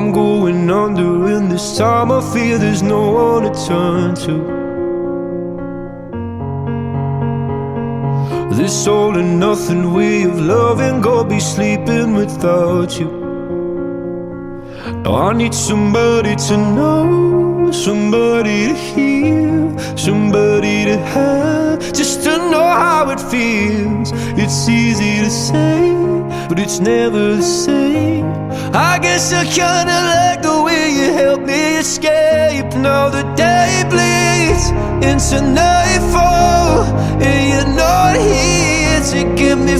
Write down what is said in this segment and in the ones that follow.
I'm going under, and this time I feel there's no one to turn to. This all and nothing way of loving, go be sleeping without you. Now I need somebody to know, somebody to hear, somebody to have, just to know how it feels. It's easy to say, but it's never the same. I guess I kinda like the way you help me escape. Now the day bleeds into nightfall, and you're not here to get me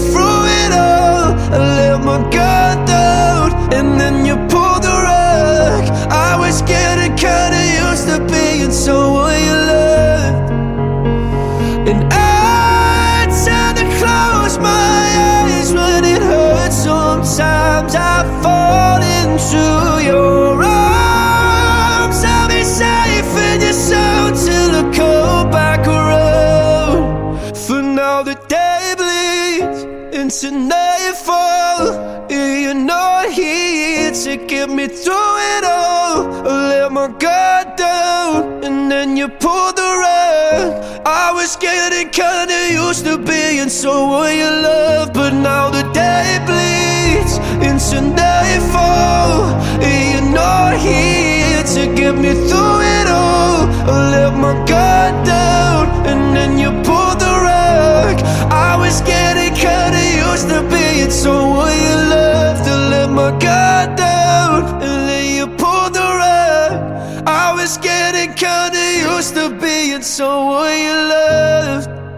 into nightfall. You're not here to get me through it all. I let my guard down, and then you pulled the rug. I was getting kinda used to being someone you love, but now the day bleeds My guard down, and then you pulled the rug. I was getting kinda used to being someone you loved.